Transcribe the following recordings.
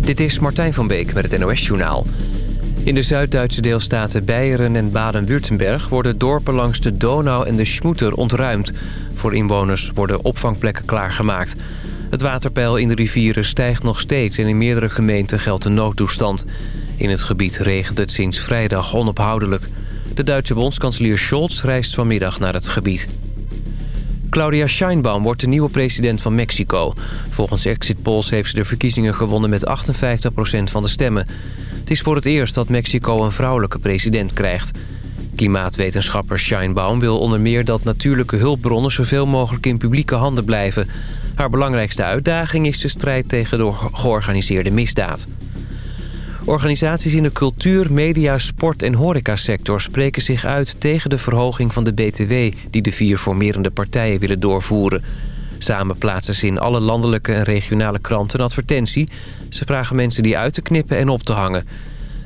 Dit is Martijn van Beek met het NOS-journaal. In de Zuid-Duitse deelstaten Beieren en Baden-Württemberg... worden dorpen langs de Donau en de Schmoeter ontruimd. Voor inwoners worden opvangplekken klaargemaakt. Het waterpeil in de rivieren stijgt nog steeds... en in meerdere gemeenten geldt een noodtoestand. In het gebied regent het sinds vrijdag onophoudelijk. De Duitse bondskanselier Scholz reist vanmiddag naar het gebied. Claudia Scheinbaum wordt de nieuwe president van Mexico. Volgens exit polls heeft ze de verkiezingen gewonnen met 58% van de stemmen. Het is voor het eerst dat Mexico een vrouwelijke president krijgt. Klimaatwetenschapper Scheinbaum wil onder meer dat natuurlijke hulpbronnen... zoveel mogelijk in publieke handen blijven. Haar belangrijkste uitdaging is de strijd tegen de georganiseerde misdaad. Organisaties in de cultuur, media, sport en horecasector spreken zich uit tegen de verhoging van de BTW die de vier formerende partijen willen doorvoeren. Samen plaatsen ze in alle landelijke en regionale kranten een advertentie. Ze vragen mensen die uit te knippen en op te hangen.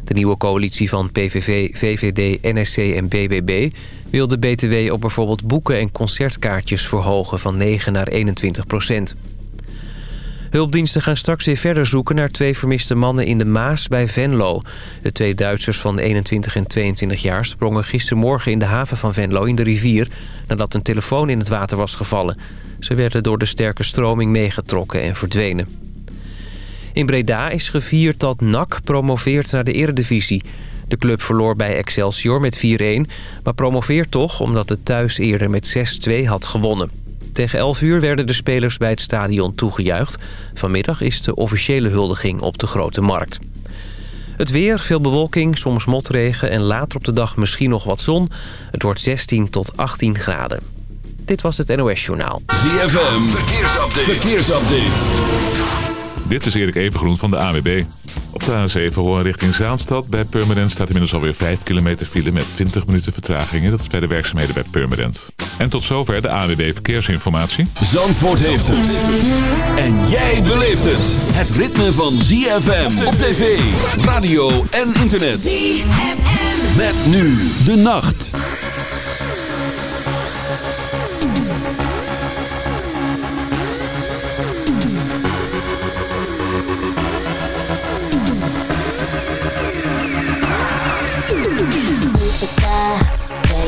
De nieuwe coalitie van PVV, VVD, NSC en BBB wil de BTW op bijvoorbeeld boeken en concertkaartjes verhogen van 9 naar 21 procent. Hulpdiensten gaan straks weer verder zoeken naar twee vermiste mannen in de Maas bij Venlo. De twee Duitsers van 21 en 22 jaar sprongen gistermorgen in de haven van Venlo in de rivier... nadat een telefoon in het water was gevallen. Ze werden door de sterke stroming meegetrokken en verdwenen. In Breda is gevierd dat NAC promoveert naar de eredivisie. De club verloor bij Excelsior met 4-1, maar promoveert toch omdat het thuis eerder met 6-2 had gewonnen. Tegen 11 uur werden de spelers bij het stadion toegejuicht. Vanmiddag is de officiële huldiging op de Grote Markt. Het weer, veel bewolking, soms motregen en later op de dag misschien nog wat zon. Het wordt 16 tot 18 graden. Dit was het NOS Journaal. ZFM, verkeersupdate. verkeersupdate. Dit is Erik Evengroen van de AWB. Op de A7 Hoorn richting Zaanstad. Bij Purmerend staat inmiddels alweer 5 kilometer file met 20 minuten vertraging. Dat is bij de werkzaamheden bij Purmerend. En tot zover de AWB Verkeersinformatie. Zandvoort heeft het. En jij beleeft het. Het ritme van ZFM op tv, radio en internet. ZFM. Met nu de nacht.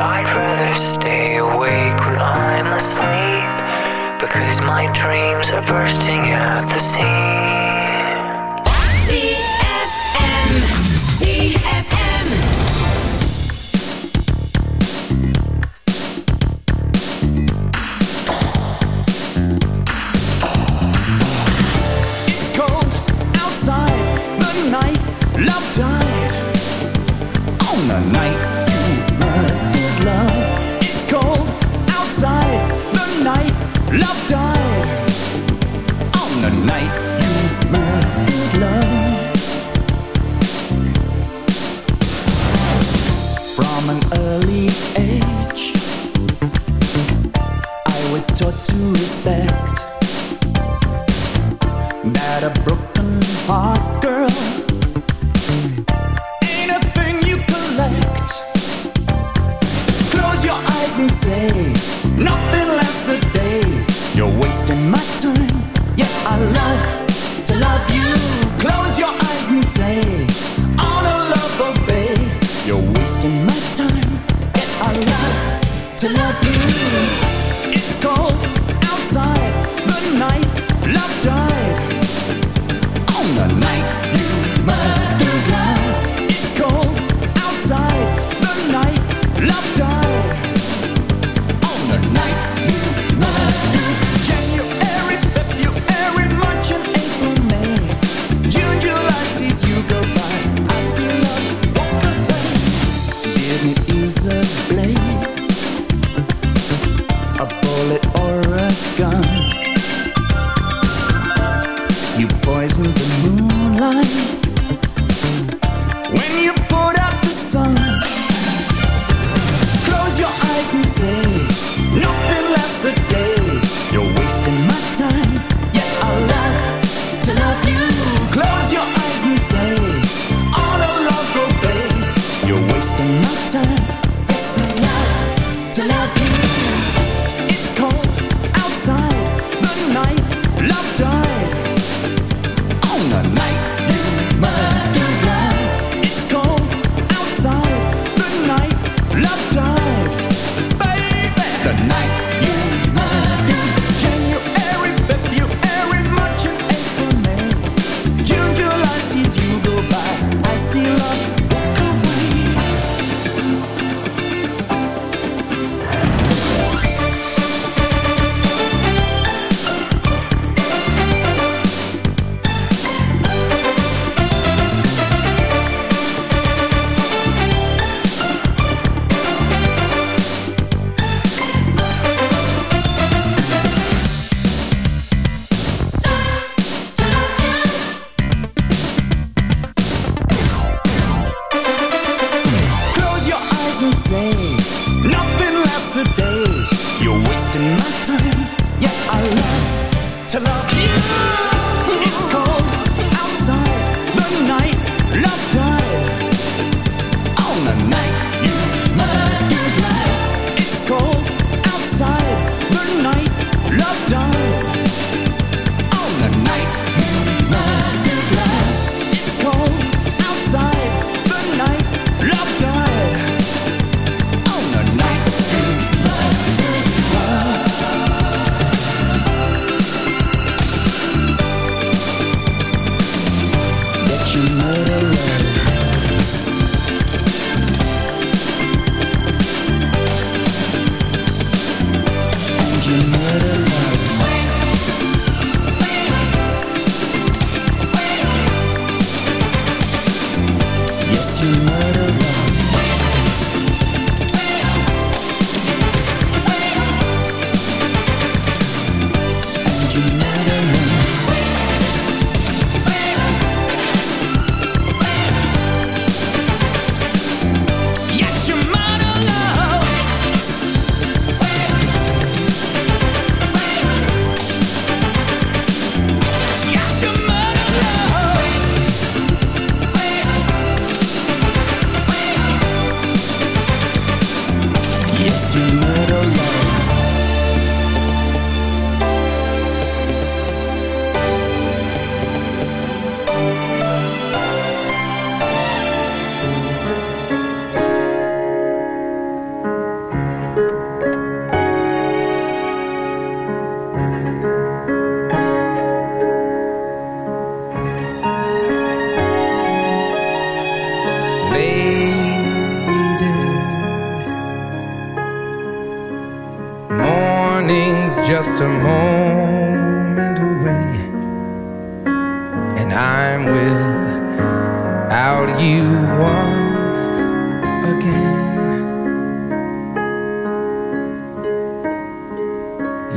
I'd rather stay awake when I'm asleep because my dreams are bursting at the seams. gun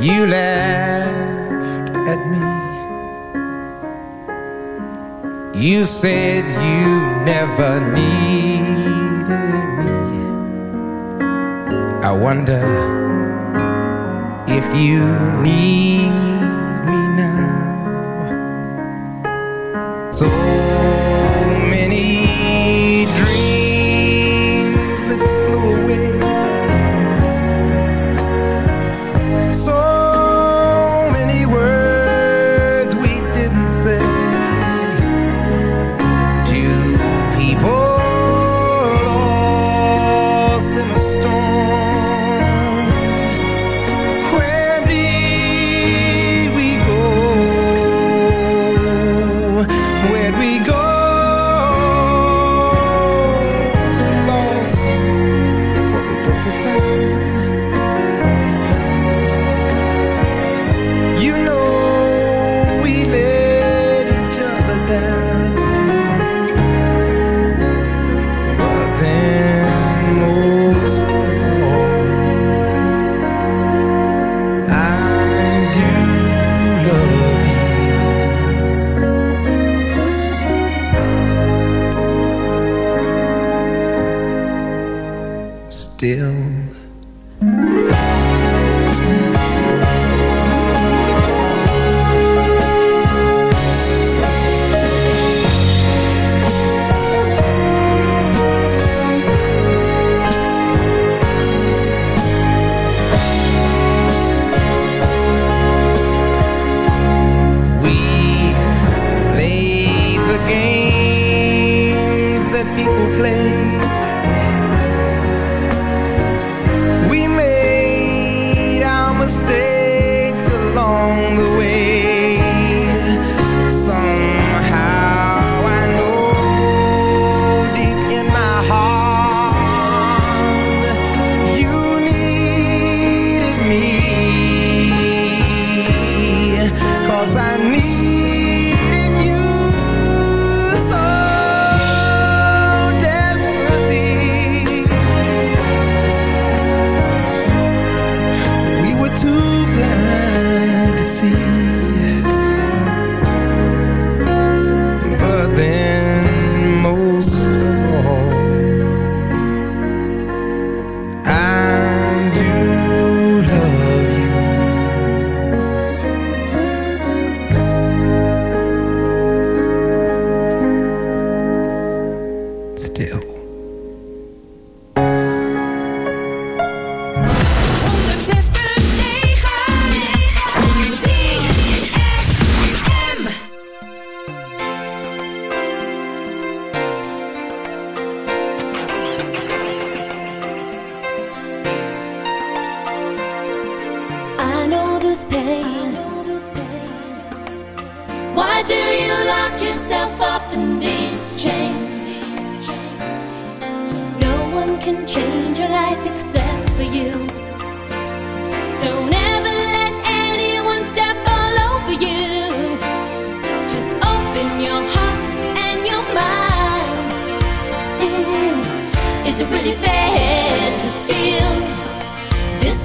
You laughed at me. You said you never needed me. I wonder if you need game.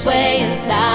way inside.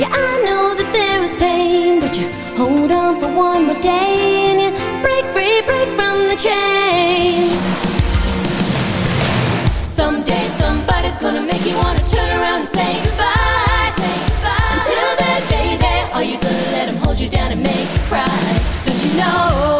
Yeah, I know that there is pain, but you hold on for one more day and you break free, break from the chain. Someday somebody's gonna make you wanna turn around and say goodbye. Say goodbye. Until then, baby, are you gonna let hold you down and make you cry? Don't you know?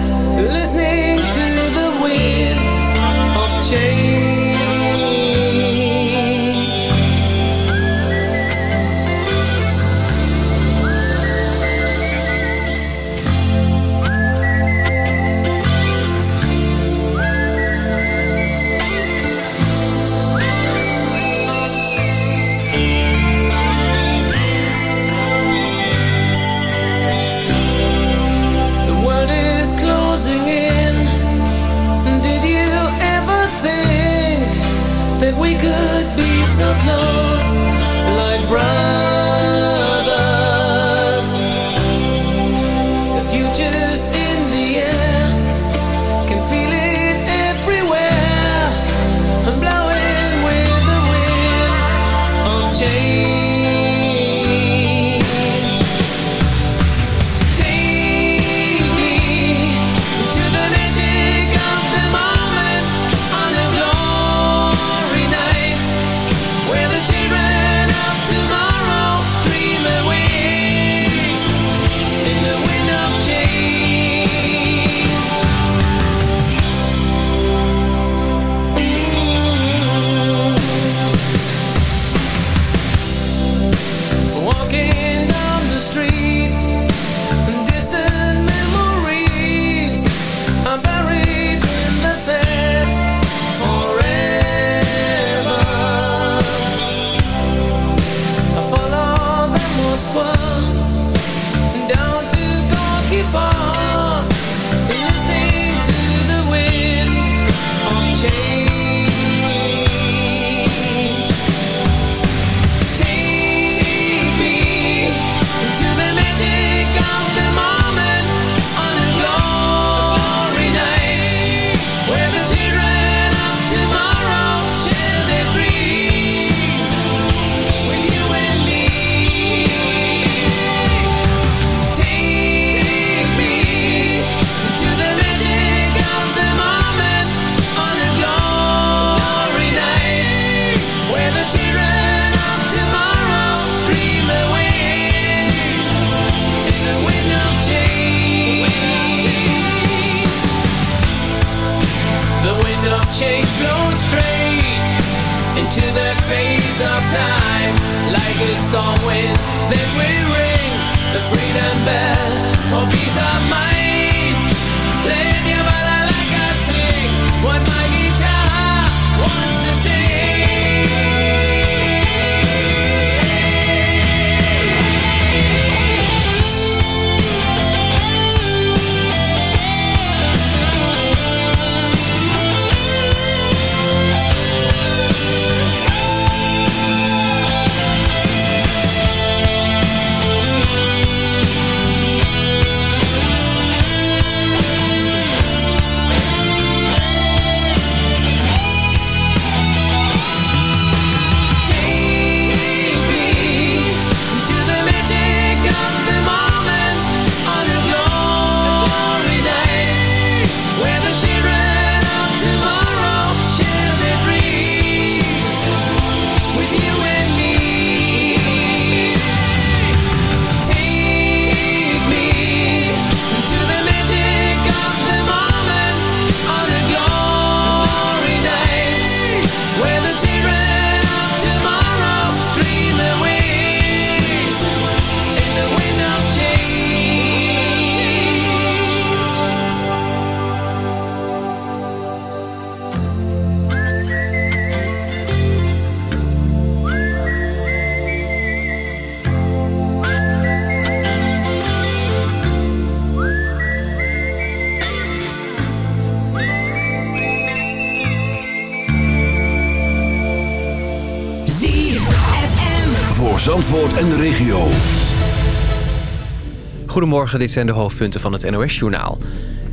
Goedemorgen, dit zijn de hoofdpunten van het NOS-journaal.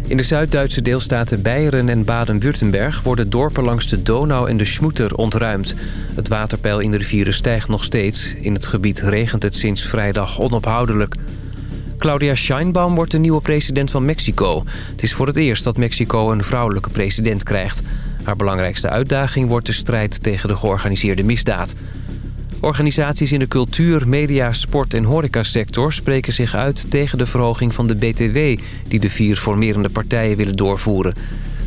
In de Zuid-Duitse deelstaten Beieren en Baden-Württemberg... worden dorpen langs de Donau en de Schmoeter ontruimd. Het waterpeil in de rivieren stijgt nog steeds. In het gebied regent het sinds vrijdag onophoudelijk. Claudia Scheinbaum wordt de nieuwe president van Mexico. Het is voor het eerst dat Mexico een vrouwelijke president krijgt. Haar belangrijkste uitdaging wordt de strijd tegen de georganiseerde misdaad. Organisaties in de cultuur, media, sport en horecasector spreken zich uit tegen de verhoging van de BTW... die de vier formerende partijen willen doorvoeren.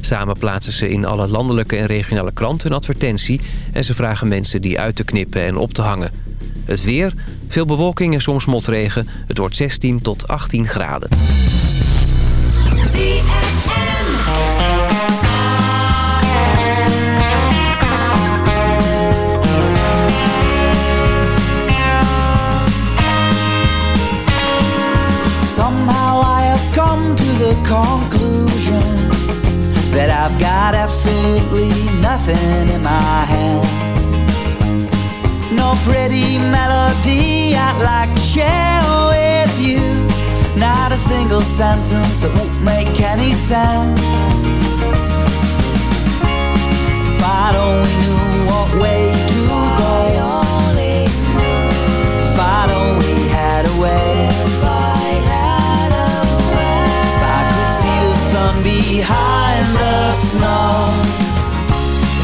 Samen plaatsen ze in alle landelijke en regionale kranten een advertentie... en ze vragen mensen die uit te knippen en op te hangen. Het weer, veel bewolking en soms motregen. Het wordt 16 tot 18 graden. Absolutely nothing in my hands. No pretty melody I'd like to share with you. Not a single sentence that won't make any sense. If I'd only knew what way to go. If I'd only had a way. If I could see the sun behind the snow.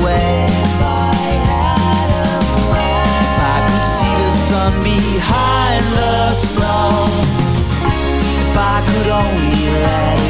Had way. If I could see the sun behind the snow. If I could only let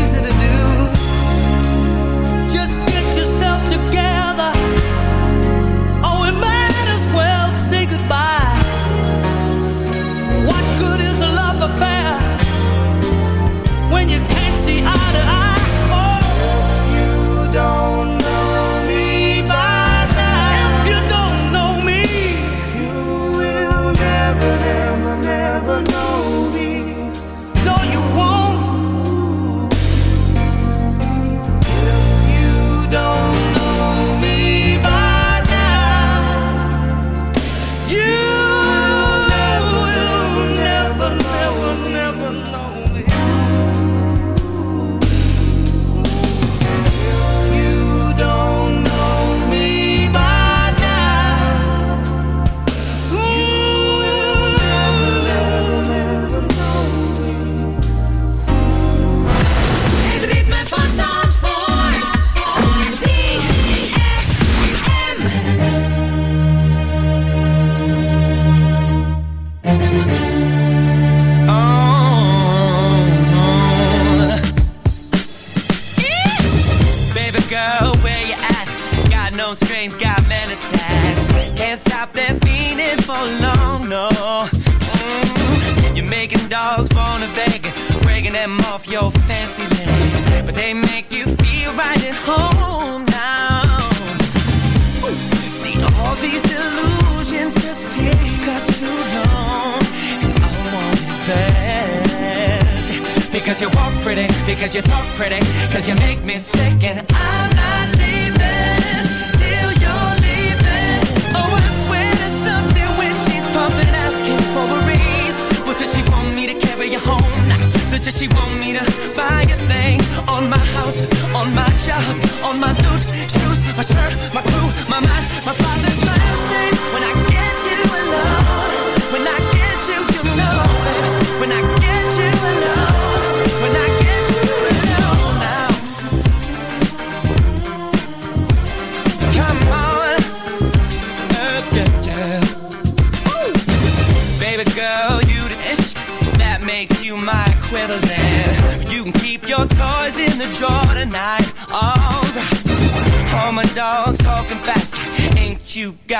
she won't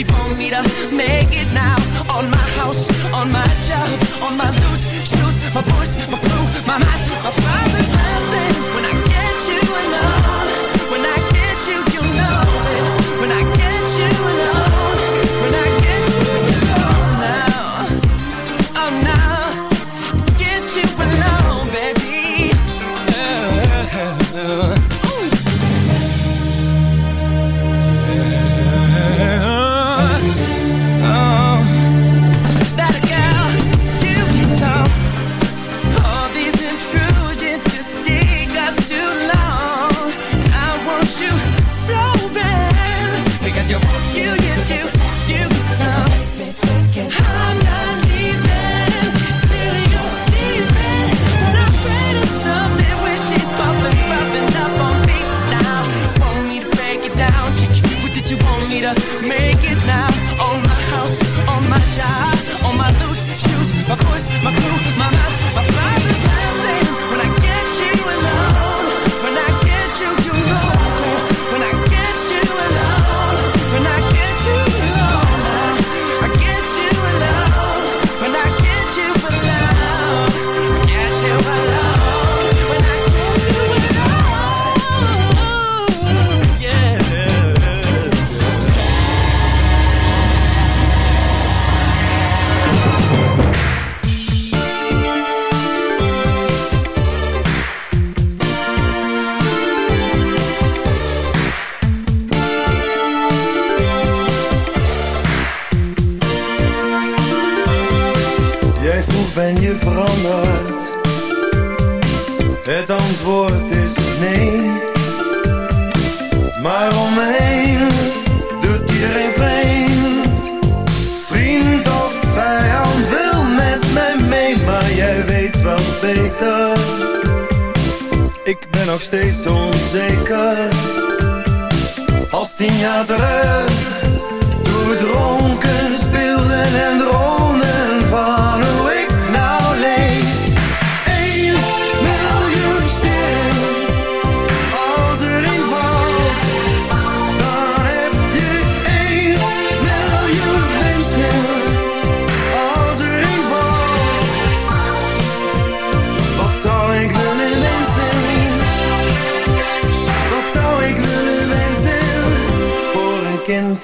si convida, me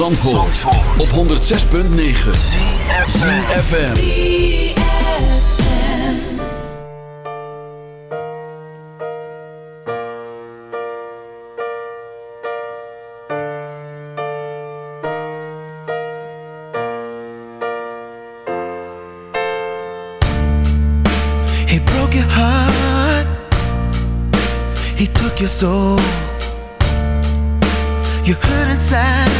Zandvoort, op 106.9 ZFM He broke your heart. He took your soul. You hurt inside.